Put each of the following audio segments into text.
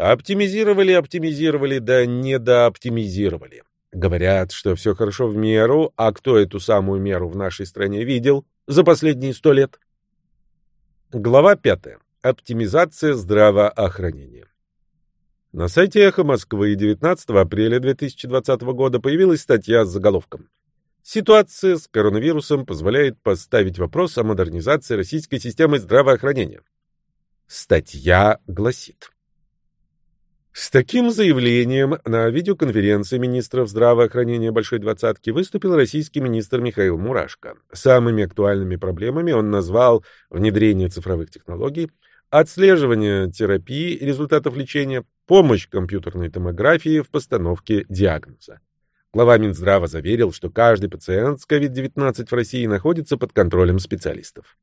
Оптимизировали, оптимизировали, да недооптимизировали. Говорят, что все хорошо в меру, а кто эту самую меру в нашей стране видел за последние сто лет? Глава пятая. Оптимизация здравоохранения. На сайте «Эхо Москвы» 19 апреля 2020 года появилась статья с заголовком «Ситуация с коронавирусом позволяет поставить вопрос о модернизации российской системы здравоохранения». Статья гласит с таким заявлением на видеоконференции министров здравоохранения Большой Двадцатки выступил российский министр Михаил Мурашко. Самыми актуальными проблемами он назвал внедрение цифровых технологий, отслеживание терапии результатов лечения, помощь компьютерной томографии в постановке диагноза. Глава Минздрава заверил, что каждый пациент с COVID-19 в России находится под контролем специалистов.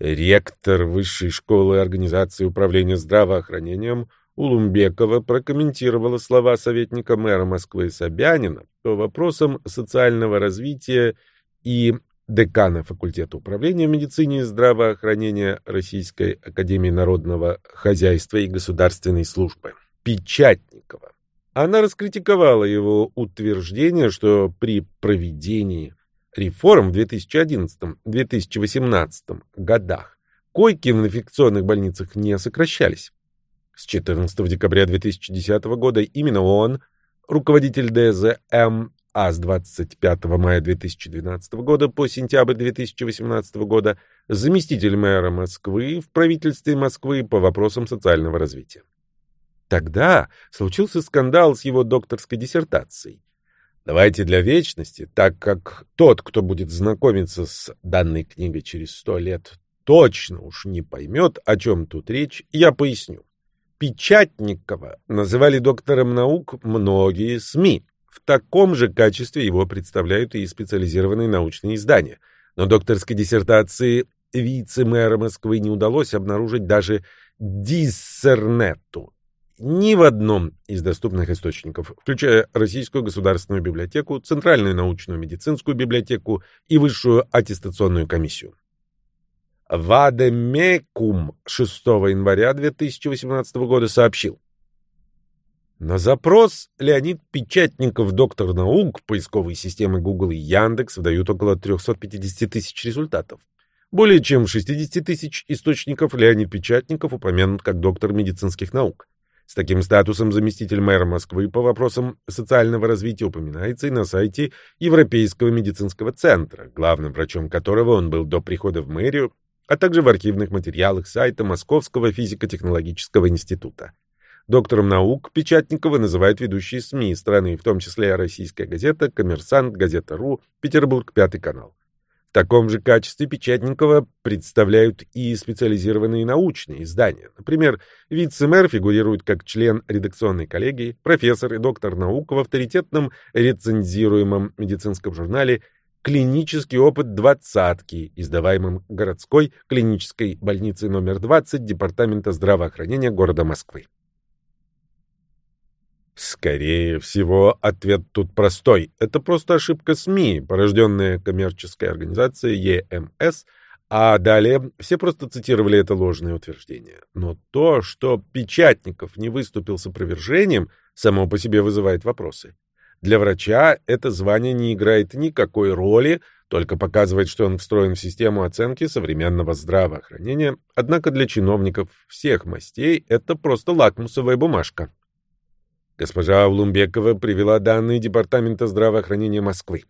Ректор Высшей школы организации управления здравоохранением Улумбекова прокомментировала слова советника мэра Москвы Собянина по вопросам социального развития и декана факультета управления медицине и здравоохранения Российской академии народного хозяйства и государственной службы Печатникова. Она раскритиковала его утверждение, что при проведении реформ в 2011-2018 годах койки в инфекционных больницах не сокращались. С 14 декабря 2010 года именно он, руководитель ДЗМ, а с 25 мая 2012 года по сентябрь 2018 года заместитель мэра Москвы в правительстве Москвы по вопросам социального развития. Тогда случился скандал с его докторской диссертацией. Давайте для вечности, так как тот, кто будет знакомиться с данной книгой через сто лет, точно уж не поймет, о чем тут речь, я поясню. Печатникова называли доктором наук многие СМИ. В таком же качестве его представляют и специализированные научные издания. Но докторской диссертации вице-мэра Москвы не удалось обнаружить даже диссернету, ни в одном из доступных источников, включая Российскую государственную библиотеку, Центральную научную медицинскую библиотеку и Высшую аттестационную комиссию. Вадемекум 6 января 2018 года сообщил. На запрос Леонид Печатников, доктор наук, поисковые системы Google и Яндекс выдают около 350 тысяч результатов. Более чем 60 тысяч источников Леонид Печатников упомянут как доктор медицинских наук. С таким статусом заместитель мэра Москвы по вопросам социального развития упоминается и на сайте Европейского медицинского центра, главным врачом которого он был до прихода в мэрию, а также в архивных материалах сайта Московского физико-технологического института. Доктором наук Печатникова называют ведущие СМИ страны, в том числе «Российская газета», «Коммерсант», «Газета.ру», «Петербург», «Пятый канал». В таком же качестве Печатникова представляют и специализированные научные издания. Например, вице-мэр фигурирует как член редакционной коллегии, профессор и доктор наук в авторитетном рецензируемом медицинском журнале «Клинический опыт двадцатки», издаваемом городской клинической больницей номер 20 Департамента здравоохранения города Москвы. Скорее всего, ответ тут простой. Это просто ошибка СМИ, порожденная коммерческой организацией ЕМС, а далее все просто цитировали это ложное утверждение. Но то, что Печатников не выступил с опровержением, само по себе вызывает вопросы. Для врача это звание не играет никакой роли, только показывает, что он встроен в систему оценки современного здравоохранения, однако для чиновников всех мастей это просто лакмусовая бумажка. Госпожа Улумбекова привела данные Департамента здравоохранения Москвы.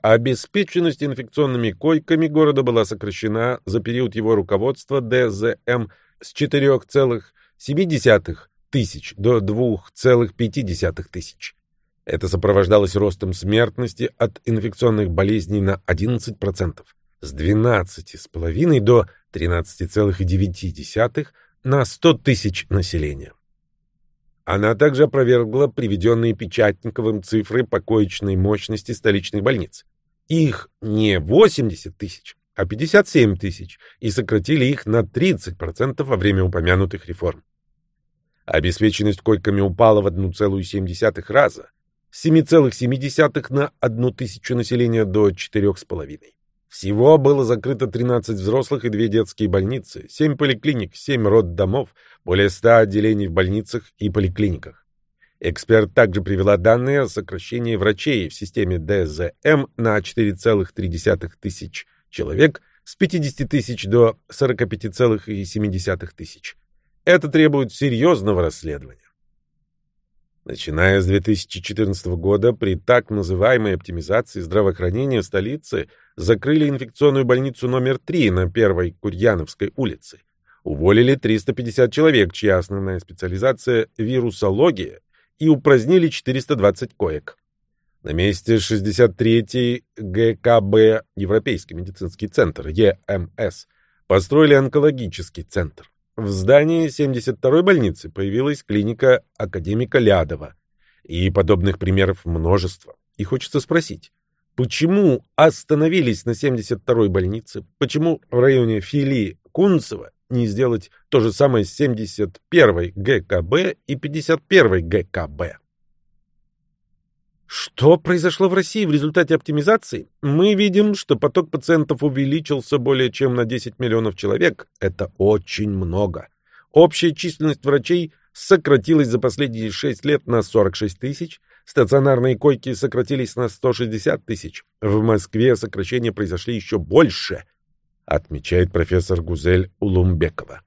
Обеспеченность инфекционными койками города была сокращена за период его руководства ДЗМ с 4,7 тысяч до 2,5 тысяч. Это сопровождалось ростом смертности от инфекционных болезней на 11%, с 12,5 до 13,9 на 100 тысяч населения. Она также опровергла приведенные Печатниковым цифры по коечной мощности столичных больниц. Их не 80 тысяч, а 57 тысяч, и сократили их на 30% во время упомянутых реформ. Обеспеченность койками упала в 1,7 раза, с 7,7 на 1 тысячу населения до 4,5. Всего было закрыто 13 взрослых и две детские больницы, 7 поликлиник, 7 роддомов, более 100 отделений в больницах и поликлиниках. Эксперт также привела данные о сокращении врачей в системе ДЗМ на 4,3 тысяч человек с 50 тысяч до 45,7 тысяч. Это требует серьезного расследования. Начиная с 2014 года, при так называемой оптимизации здравоохранения столицы закрыли инфекционную больницу номер 3 на Первой Курьяновской улице. Уволили 350 человек, чья основная специализация – вирусология, и упразднили 420 коек. На месте 63-й ГКБ Европейский медицинский центр, ЕМС, построили онкологический центр. В здании 72-й больницы появилась клиника академика Лядова. И подобных примеров множество. И хочется спросить, почему остановились на 72-й больнице? Почему в районе филии Кунцева не сделать то же самое с 71-й ГКБ и 51-й ГКБ? Что произошло в России в результате оптимизации? Мы видим, что поток пациентов увеличился более чем на 10 миллионов человек. Это очень много. Общая численность врачей сократилась за последние 6 лет на 46 тысяч, стационарные койки сократились на 160 тысяч. В Москве сокращения произошли еще больше, отмечает профессор Гузель Улумбекова.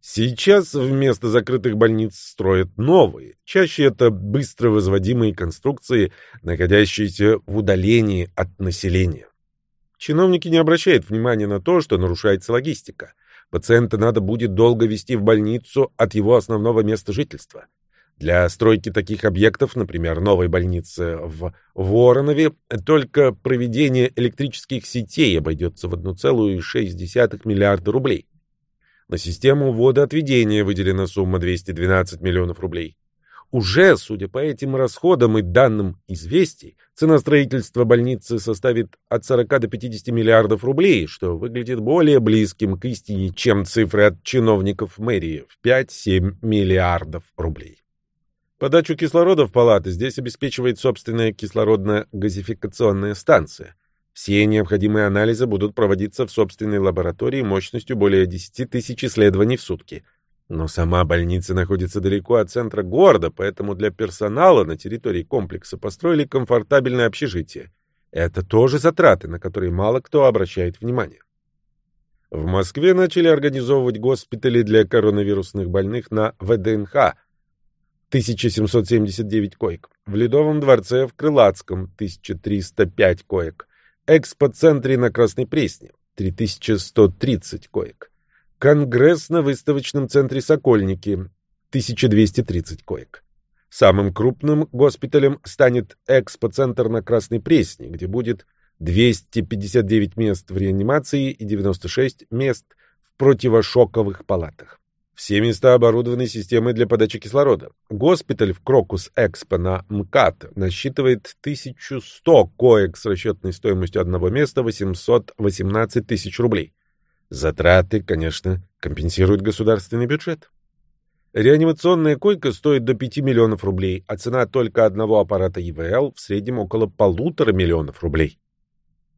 Сейчас вместо закрытых больниц строят новые. Чаще это быстро возводимые конструкции, находящиеся в удалении от населения. Чиновники не обращают внимания на то, что нарушается логистика. Пациента надо будет долго вести в больницу от его основного места жительства. Для стройки таких объектов, например, новой больницы в Воронове, только проведение электрических сетей обойдется в 1,6 миллиарда рублей. На систему водоотведения выделена сумма 212 миллионов рублей. Уже, судя по этим расходам и данным известий, цена строительства больницы составит от 40 до 50 миллиардов рублей, что выглядит более близким к истине, чем цифры от чиновников мэрии в 5-7 миллиардов рублей. Подачу кислорода в палаты здесь обеспечивает собственная кислородно-газификационная станция – все необходимые анализы будут проводиться в собственной лаборатории мощностью более 10 тысяч исследований в сутки. Но сама больница находится далеко от центра города, поэтому для персонала на территории комплекса построили комфортабельное общежитие. Это тоже затраты, на которые мало кто обращает внимание. В Москве начали организовывать госпитали для коронавирусных больных на ВДНХ – 1779 коек. В Ледовом дворце в Крылатском – 1305 коек. Экспоцентре на Красной Пресне 3130 коек. Конгрессно-выставочном центре Сокольники 1230 коек. Самым крупным госпиталем станет экспоцентр на Красной Пресне, где будет 259 мест в реанимации и 96 мест в противошоковых палатах. Все места оборудованы системой для подачи кислорода. Госпиталь в Крокус Экспо на МКАД насчитывает 1100 коек с расчетной стоимостью одного места 818 тысяч рублей. Затраты, конечно, компенсирует государственный бюджет. Реанимационная койка стоит до 5 миллионов рублей, а цена только одного аппарата ИВЛ в среднем около полутора миллионов рублей.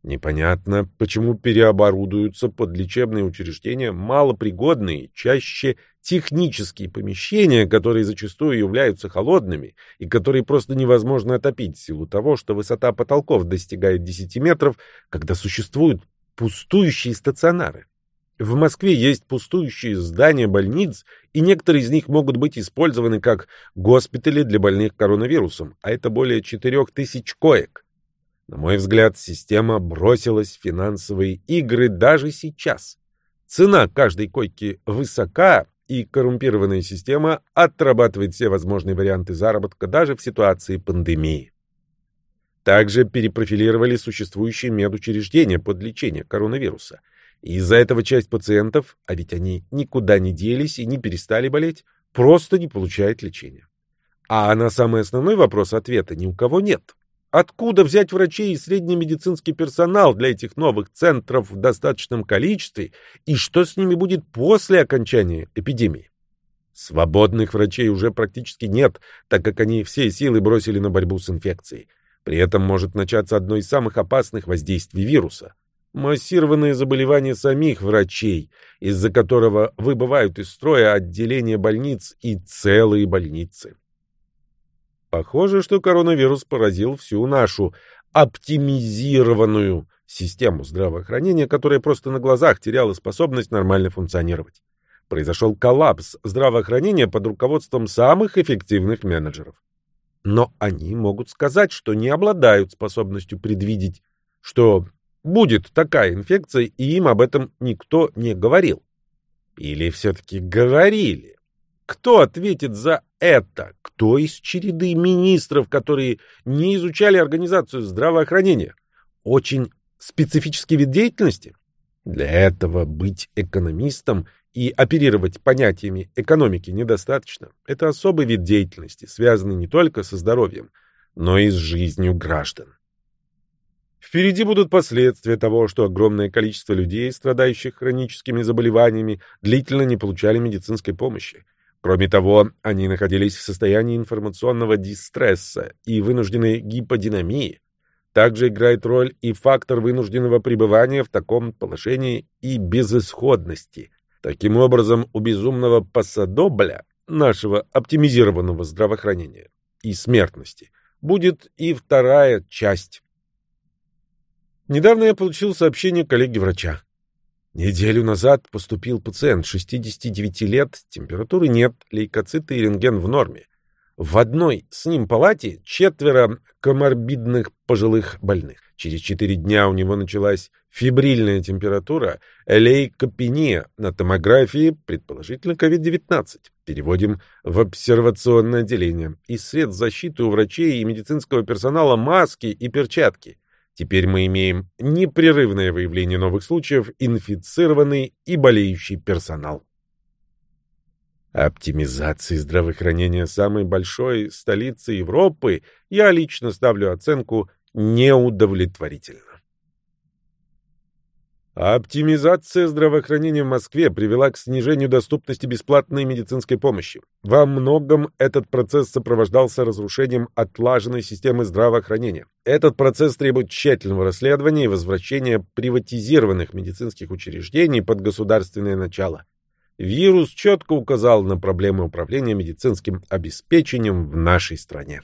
Непонятно, почему переоборудуются под лечебные учреждения малопригодные, чаще технические помещения, которые зачастую являются холодными и которые просто невозможно отопить в силу того, что высота потолков достигает 10 метров, когда существуют пустующие стационары. В Москве есть пустующие здания больниц, и некоторые из них могут быть использованы как госпитали для больных коронавирусом, а это более 4000 коек. На мой взгляд, система бросилась в финансовые игры даже сейчас. Цена каждой койки высока, и коррумпированная система отрабатывает все возможные варианты заработка даже в ситуации пандемии. Также перепрофилировали существующие медучреждения под лечение коронавируса. Из-за этого часть пациентов, а ведь они никуда не делись и не перестали болеть, просто не получает лечения. А на самый основной вопрос ответа ни у кого нет. Откуда взять врачей и средний медицинский персонал для этих новых центров в достаточном количестве, и что с ними будет после окончания эпидемии? Свободных врачей уже практически нет, так как они все силы бросили на борьбу с инфекцией. При этом может начаться одно из самых опасных воздействий вируса – массированные заболевания самих врачей, из-за которого выбывают из строя отделения больниц и целые больницы. Похоже, что коронавирус поразил всю нашу оптимизированную систему здравоохранения, которая просто на глазах теряла способность нормально функционировать. Произошел коллапс здравоохранения под руководством самых эффективных менеджеров. Но они могут сказать, что не обладают способностью предвидеть, что будет такая инфекция, и им об этом никто не говорил. Или все-таки говорили? Кто ответит за это? Кто из череды министров, которые не изучали организацию здравоохранения? Очень специфический вид деятельности? Для этого быть экономистом и оперировать понятиями экономики недостаточно. Это особый вид деятельности, связанный не только со здоровьем, но и с жизнью граждан. Впереди будут последствия того, что огромное количество людей, страдающих хроническими заболеваниями, длительно не получали медицинской помощи. Кроме того, они находились в состоянии информационного дистресса и вынужденной гиподинамии. Также играет роль и фактор вынужденного пребывания в таком положении и безысходности. Таким образом, у безумного посадобля, нашего оптимизированного здравоохранения и смертности, будет и вторая часть. Недавно я получил сообщение коллеги-врача. Неделю назад поступил пациент 69 лет, температуры нет, лейкоциты и рентген в норме. В одной с ним палате четверо коморбидных пожилых больных. Через четыре дня у него началась фибрильная температура, лейкопения на томографии, предположительно COVID-19. Переводим в обсервационное отделение. И средств защиты у врачей и медицинского персонала маски и перчатки. Теперь мы имеем непрерывное выявление новых случаев, инфицированный и болеющий персонал. Оптимизации здравоохранения самой большой столицы Европы я лично ставлю оценку неудовлетворительно. Оптимизация здравоохранения в Москве привела к снижению доступности бесплатной медицинской помощи. Во многом этот процесс сопровождался разрушением отлаженной системы здравоохранения. Этот процесс требует тщательного расследования и возвращения приватизированных медицинских учреждений под государственное начало. Вирус четко указал на проблемы управления медицинским обеспечением в нашей стране.